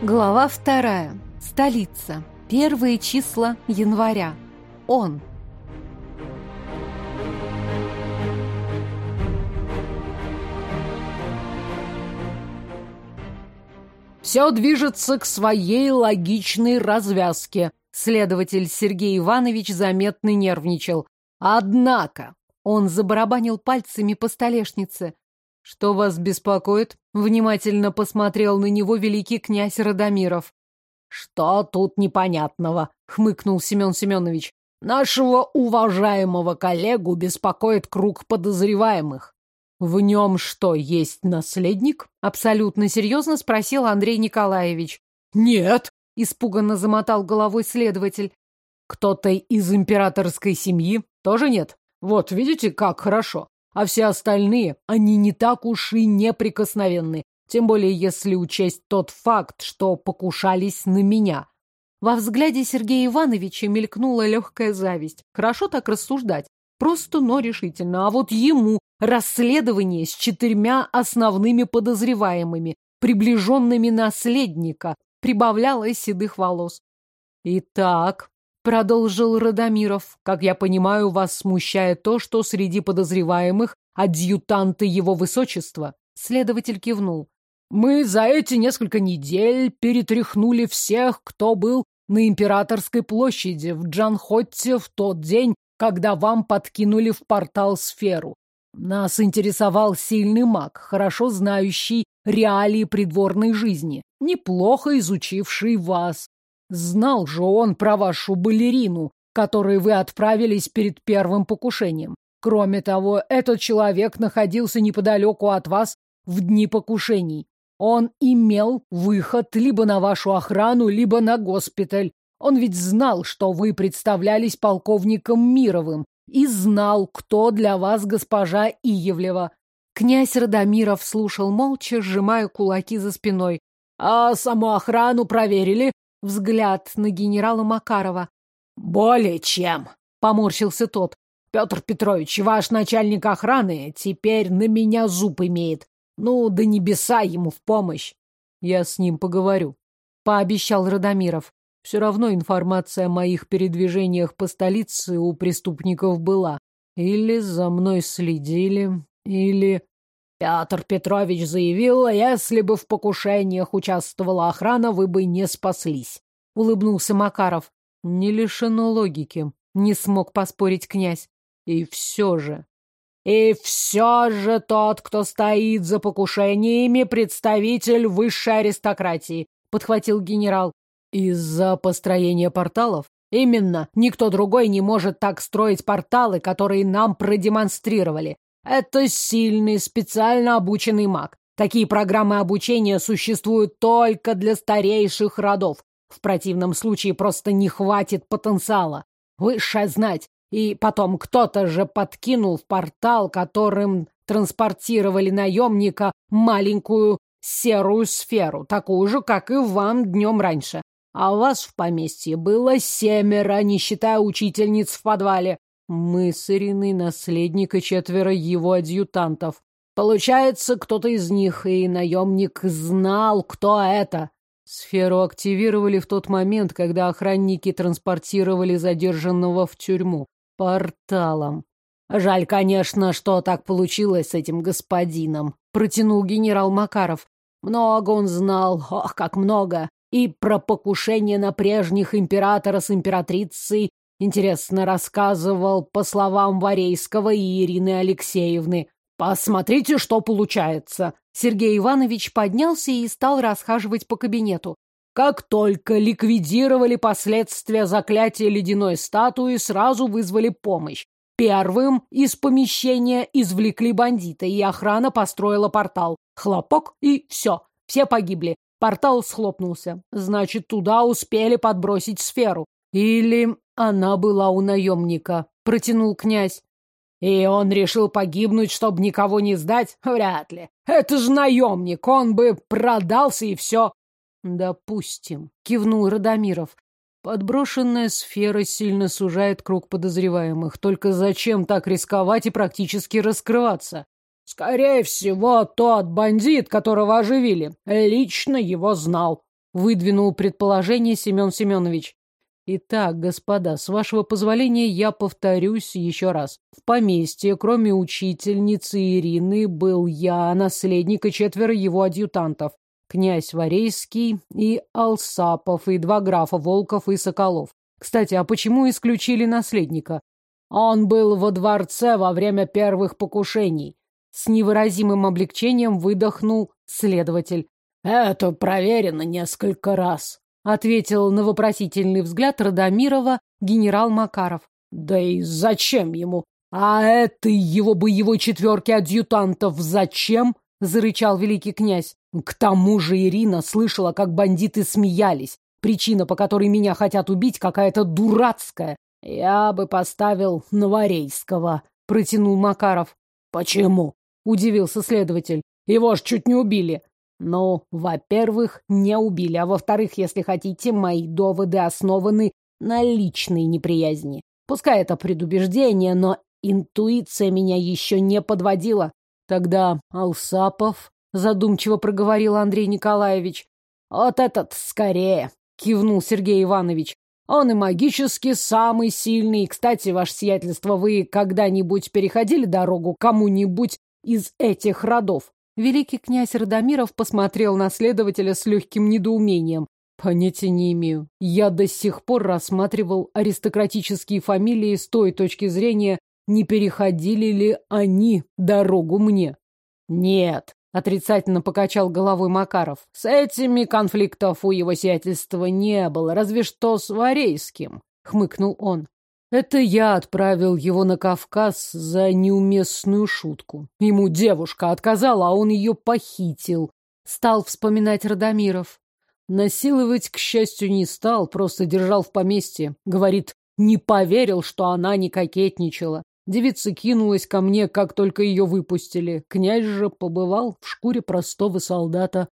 Глава вторая. Столица. Первые числа января. Он. Все движется к своей логичной развязке. Следователь Сергей Иванович заметно нервничал. Однако он забарабанил пальцами по столешнице. «Что вас беспокоит?» — внимательно посмотрел на него великий князь Радомиров. «Что тут непонятного?» — хмыкнул Семен Семенович. «Нашего уважаемого коллегу беспокоит круг подозреваемых». «В нем что, есть наследник?» — абсолютно серьезно спросил Андрей Николаевич. «Нет!» — испуганно замотал головой следователь. «Кто-то из императорской семьи тоже нет? Вот, видите, как хорошо а все остальные, они не так уж и неприкосновенны, тем более если учесть тот факт, что покушались на меня. Во взгляде Сергея Ивановича мелькнула легкая зависть. Хорошо так рассуждать. Просто, но решительно. А вот ему расследование с четырьмя основными подозреваемыми, приближенными наследника, прибавляло седых волос. Итак, продолжил Радомиров. Как я понимаю, вас смущает то, что среди подозреваемых адъютанты его высочества. Следователь кивнул. Мы за эти несколько недель перетряхнули всех, кто был на Императорской площади в Джанхотте в тот день, когда вам подкинули в портал сферу. Нас интересовал сильный маг, хорошо знающий реалии придворной жизни, неплохо изучивший вас. Знал же он про вашу балерину, которой вы отправились перед первым покушением. Кроме того, этот человек находился неподалеку от вас в дни покушений. Он имел выход либо на вашу охрану, либо на госпиталь. Он ведь знал, что вы представлялись полковником Мировым и знал, кто для вас госпожа Иевлева. Князь Радомиров слушал молча, сжимая кулаки за спиной. А саму охрану проверили? Взгляд на генерала Макарова. «Более чем», — поморщился тот. «Петр Петрович, ваш начальник охраны теперь на меня зуб имеет. Ну, да небеса ему в помощь». «Я с ним поговорю», — пообещал Радомиров. «Все равно информация о моих передвижениях по столице у преступников была. Или за мной следили, или...» Петр Петрович заявил, если бы в покушениях участвовала охрана, вы бы не спаслись. Улыбнулся Макаров. Не лишено логики. Не смог поспорить князь. И все же... И все же тот, кто стоит за покушениями, представитель высшей аристократии, подхватил генерал. Из-за построения порталов? Именно. Никто другой не может так строить порталы, которые нам продемонстрировали. Это сильный, специально обученный маг. Такие программы обучения существуют только для старейших родов. В противном случае просто не хватит потенциала. Высшая знать. И потом кто-то же подкинул в портал, которым транспортировали наемника маленькую серую сферу, такую же, как и вам днем раньше. А вас в поместье было семеро, не считая учительниц в подвале. Мы с Ириной наследник и четверо его адъютантов. Получается, кто-то из них, и наемник знал, кто это. Сферу активировали в тот момент, когда охранники транспортировали задержанного в тюрьму. Порталом. Жаль, конечно, что так получилось с этим господином, протянул генерал Макаров. Много он знал, ох, как много. И про покушение на прежних императора с императрицей, Интересно рассказывал, по словам Варейского и Ирины Алексеевны. «Посмотрите, что получается!» Сергей Иванович поднялся и стал расхаживать по кабинету. Как только ликвидировали последствия заклятия ледяной статуи, сразу вызвали помощь. Первым из помещения извлекли бандита, и охрана построила портал. Хлопок, и все. Все погибли. Портал схлопнулся. Значит, туда успели подбросить сферу. Или она была у наемника, протянул князь. И он решил погибнуть, чтобы никого не сдать? Вряд ли. Это же наемник, он бы продался и все. Допустим, кивнул Радомиров. Подброшенная сфера сильно сужает круг подозреваемых. Только зачем так рисковать и практически раскрываться? Скорее всего, тот бандит, которого оживили, лично его знал. выдвинул предположение Семен Семенович. Итак, господа, с вашего позволения я повторюсь еще раз. В поместье, кроме учительницы Ирины, был я, наследник и четверо его адъютантов. Князь Варейский и Алсапов, и два графа Волков и Соколов. Кстати, а почему исключили наследника? Он был во дворце во время первых покушений. С невыразимым облегчением выдохнул следователь. Это проверено несколько раз ответил на вопросительный взгляд Радомирова генерал Макаров. Да и зачем ему? А этой его боевой четверке адъютантов зачем? зарычал великий князь. К тому же Ирина слышала, как бандиты смеялись. Причина, по которой меня хотят убить, какая-то дурацкая. Я бы поставил Новорейского, протянул Макаров. Почему? удивился следователь. Его ж чуть не убили. Ну, во-первых, не убили, а во-вторых, если хотите, мои доводы основаны на личной неприязни. Пускай это предубеждение, но интуиция меня еще не подводила. Тогда Алсапов, задумчиво проговорил Андрей Николаевич. Вот этот скорее, кивнул Сергей Иванович. Он и магически самый сильный. Кстати, ваше сиятельство, вы когда-нибудь переходили дорогу кому-нибудь из этих родов? Великий князь Радомиров посмотрел на следователя с легким недоумением. Понятия не имею. Я до сих пор рассматривал аристократические фамилии с той точки зрения, не переходили ли они дорогу мне. Нет, отрицательно покачал головой Макаров. С этими конфликтов у его сиятельства не было, разве что с Варейским, хмыкнул он. Это я отправил его на Кавказ за неуместную шутку. Ему девушка отказала, а он ее похитил. Стал вспоминать Радомиров. Насиловать, к счастью, не стал, просто держал в поместье. Говорит, не поверил, что она не кокетничала. Девица кинулась ко мне, как только ее выпустили. Князь же побывал в шкуре простого солдата.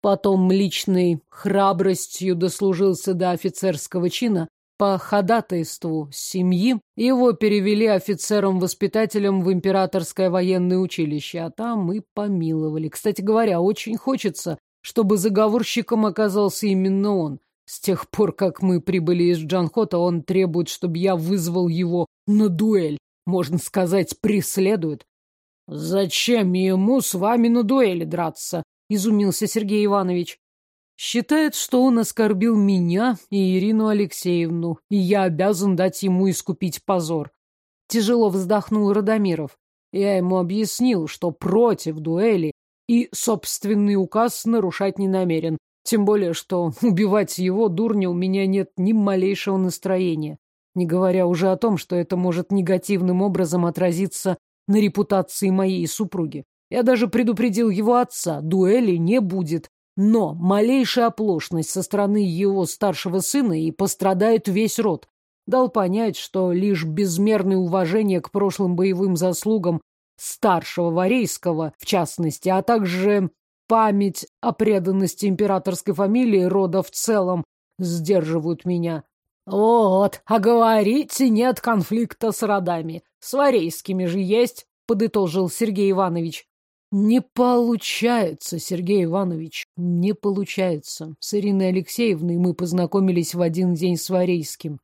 Потом личной храбростью дослужился до офицерского чина, по ходатайству семьи его перевели офицером-воспитателем в императорское военное училище, а там и помиловали. Кстати говоря, очень хочется, чтобы заговорщиком оказался именно он. С тех пор, как мы прибыли из Джанхота, он требует, чтобы я вызвал его на дуэль. Можно сказать, преследует. «Зачем ему с вами на дуэли драться?» — изумился Сергей Иванович. Считает, что он оскорбил меня и Ирину Алексеевну, и я обязан дать ему искупить позор. Тяжело вздохнул Радомиров. Я ему объяснил, что против дуэли и собственный указ нарушать не намерен. Тем более, что убивать его, дурня, у меня нет ни малейшего настроения. Не говоря уже о том, что это может негативным образом отразиться на репутации моей супруги. Я даже предупредил его отца, дуэли не будет, но малейшая оплошность со стороны его старшего сына и пострадает весь род. Дал понять, что лишь безмерное уважение к прошлым боевым заслугам старшего Варейского, в частности, а также память о преданности императорской фамилии рода в целом сдерживают меня. Вот, а говорите, нет конфликта с родами. С Варейскими же есть, подытожил Сергей Иванович. Не получается, Сергей Иванович, не получается. С Ириной Алексеевной мы познакомились в один день с Варейским.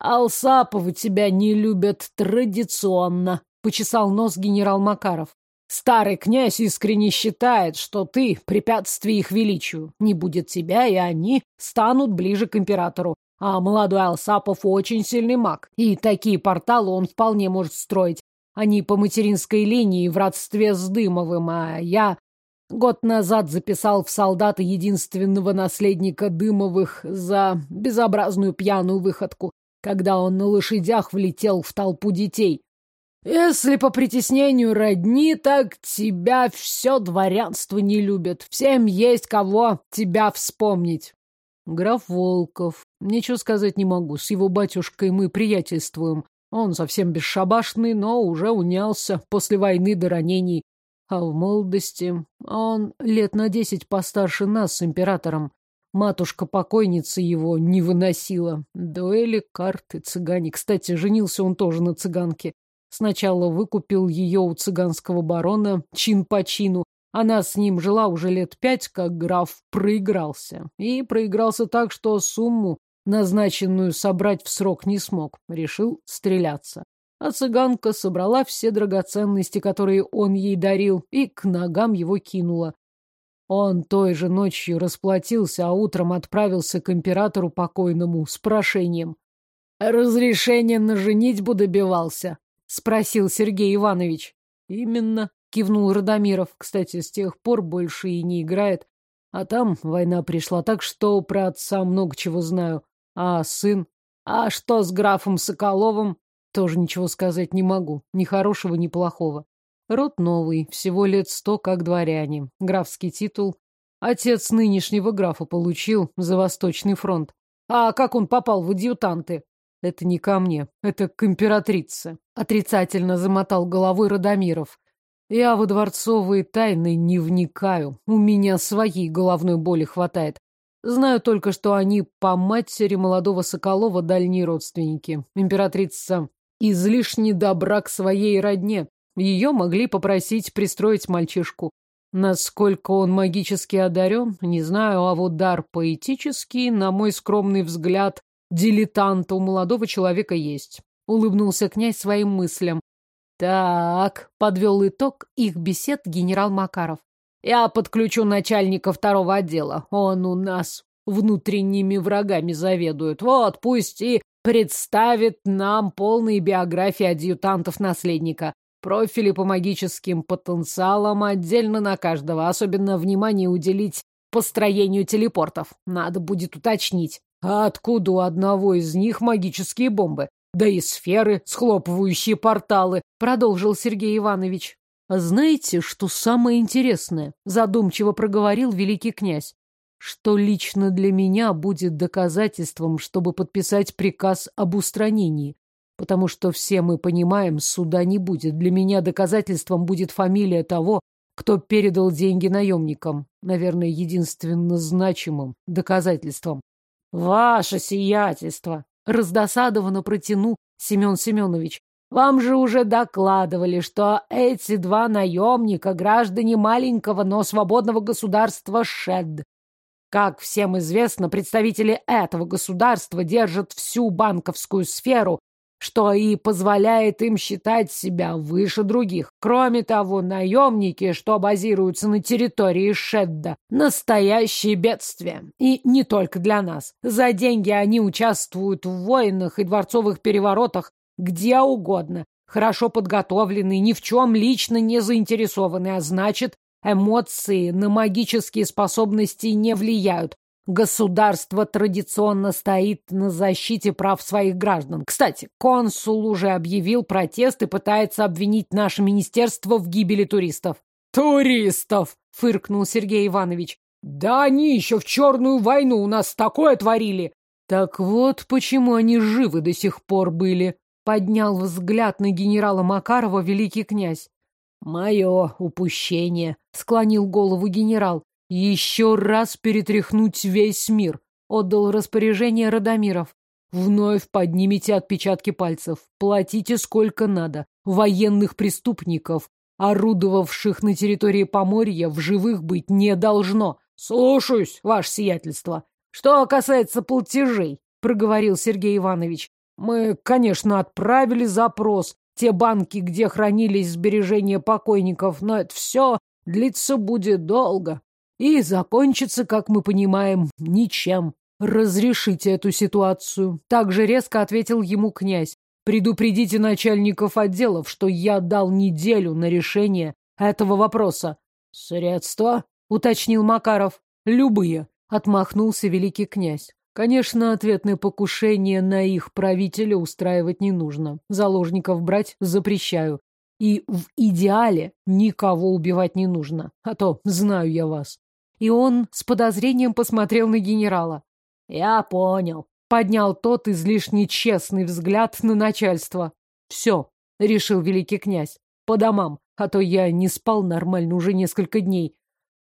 Алсаповы тебя не любят традиционно, почесал нос генерал Макаров. Старый князь искренне считает, что ты препятствие их величию. Не будет тебя, и они станут ближе к императору. А молодой Алсапов очень сильный маг, и такие порталы он вполне может строить. Они по материнской линии в родстве с Дымовым, а я год назад записал в солдаты единственного наследника Дымовых за безобразную пьяную выходку, когда он на лошадях влетел в толпу детей. Если по притеснению родни, так тебя все дворянство не любят. Всем есть кого тебя вспомнить. Граф Волков. Ничего сказать не могу. С его батюшкой мы приятельствуем. Он совсем бесшабашный, но уже унялся после войны до ранений. А в молодости он лет на десять постарше нас с императором. Матушка-покойница его не выносила. Дуэли, карты, цыгане. Кстати, женился он тоже на цыганке. Сначала выкупил ее у цыганского барона чин по чину, Она с ним жила уже лет пять, как граф проигрался. И проигрался так, что сумму, назначенную собрать в срок, не смог. Решил стреляться. А цыганка собрала все драгоценности, которые он ей дарил, и к ногам его кинула. Он той же ночью расплатился, а утром отправился к императору покойному с прошением. «Разрешение на женитьбу добивался?» — спросил Сергей Иванович. «Именно», — кивнул Радомиров. «Кстати, с тех пор больше и не играет. А там война пришла, так что про отца много чего знаю. А сын? А что с графом Соколовым? Тоже ничего сказать не могу. Ни хорошего, ни плохого. Род новый, всего лет сто, как дворяне. Графский титул. Отец нынешнего графа получил за Восточный фронт. А как он попал в адъютанты? Это не ко мне, это к императрице. Отрицательно замотал головой Радомиров. Я во дворцовые тайны не вникаю. У меня своей головной боли хватает. Знаю только, что они по матери молодого Соколова дальние родственники. Императрица излишне добра к своей родне. Ее могли попросить пристроить мальчишку. Насколько он магически одарен, не знаю, а вот дар поэтический, на мой скромный взгляд, дилетанта у молодого человека есть. Улыбнулся князь своим мыслям. Так, подвел итог их бесед генерал Макаров. Я подключу начальника второго отдела. Он у нас внутренними врагами заведует. Вот, пусть и представит нам полные биографии адъютантов наследника. Профили по магическим потенциалам отдельно на каждого. Особенно внимание уделить построению телепортов. Надо будет уточнить, а откуда у одного из них магические бомбы? Да и сферы, схлопывающие порталы, продолжил Сергей Иванович. А знаете, что самое интересное? Задумчиво проговорил великий князь. Что лично для меня будет доказательством, чтобы подписать приказ об устранении. Потому что все мы понимаем, суда не будет. Для меня доказательством будет фамилия того, кто передал деньги наемникам. Наверное, единственно значимым доказательством. «Ваше сиятельство!» — раздосадованно протянул Семен Семенович. «Вам же уже докладывали, что эти два наемника — граждане маленького, но свободного государства Шед. Как всем известно, представители этого государства держат всю банковскую сферу что и позволяет им считать себя выше других. Кроме того, наемники, что базируются на территории Шедда, настоящее бедствие. И не только для нас. За деньги они участвуют в войнах и дворцовых переворотах где угодно. Хорошо подготовлены, ни в чем лично не заинтересованы, а значит, эмоции на магические способности не влияют. Государство традиционно стоит на защите прав своих граждан. Кстати, консул уже объявил протест и пытается обвинить наше министерство в гибели туристов. «Туристов!» — фыркнул Сергей Иванович. «Да они еще в черную войну у нас такое творили!» «Так вот, почему они живы до сих пор были!» — поднял взгляд на генерала Макарова великий князь. «Мое упущение!» — склонил голову генерал. Еще раз перетряхнуть весь мир, отдал распоряжение Радомиров. Вновь поднимите отпечатки пальцев, платите сколько надо. Военных преступников, орудовавших на территории Поморья, в живых быть не должно. Слушаюсь, ваше сиятельство. Что касается платежей, проговорил Сергей Иванович, мы, конечно, отправили запрос. Те банки, где хранились сбережения покойников, но это все длиться будет долго. И закончится, как мы понимаем, ничем. Разрешите эту ситуацию. Так же резко ответил ему князь. Предупредите начальников отделов, что я дал неделю на решение этого вопроса. Средства? Уточнил Макаров. Любые. Отмахнулся великий князь. Конечно, ответное покушение на их правителя устраивать не нужно. Заложников брать запрещаю. И в идеале никого убивать не нужно. А то знаю я вас и он с подозрением посмотрел на генерала. «Я понял», — поднял тот излишне честный взгляд на начальство. «Все», — решил великий князь, — «по домам, а то я не спал нормально уже несколько дней».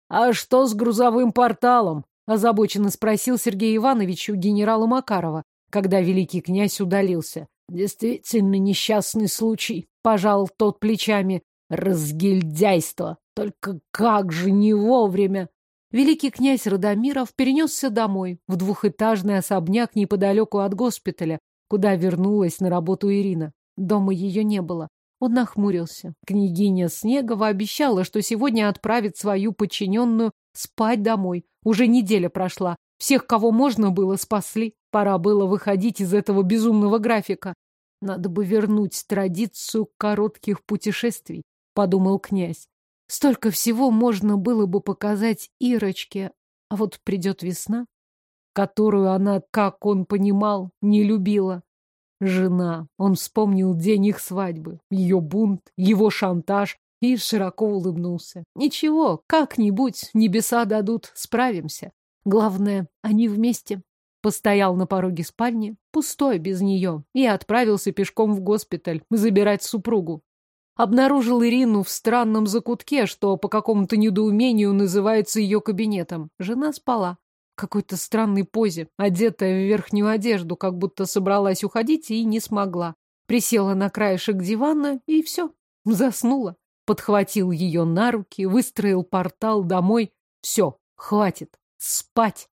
«А что с грузовым порталом?» — озабоченно спросил Сергей Иванович у генерала Макарова, когда великий князь удалился. «Действительно несчастный случай», — пожал тот плечами. Разгильдяйство! Только как же не вовремя! Великий князь Радомиров перенесся домой, в двухэтажный особняк неподалеку от госпиталя, куда вернулась на работу Ирина. Дома ее не было. Он нахмурился. Княгиня Снегова обещала, что сегодня отправит свою подчиненную спать домой. Уже неделя прошла. Всех, кого можно было, спасли. Пора было выходить из этого безумного графика. Надо бы вернуть традицию коротких путешествий, подумал князь. Столько всего можно было бы показать Ирочке, а вот придет весна, которую она, как он понимал, не любила. Жена. Он вспомнил день их свадьбы, ее бунт, его шантаж и широко улыбнулся. Ничего, как-нибудь небеса дадут, справимся. Главное, они вместе. Постоял на пороге спальни, пустой без нее, и отправился пешком в госпиталь забирать супругу. Обнаружил Ирину в странном закутке, что по какому-то недоумению называется ее кабинетом. Жена спала какой-то странной позе, одетая в верхнюю одежду, как будто собралась уходить и не смогла. Присела на краешек дивана и все, заснула. Подхватил ее на руки, выстроил портал домой. Все, хватит, спать.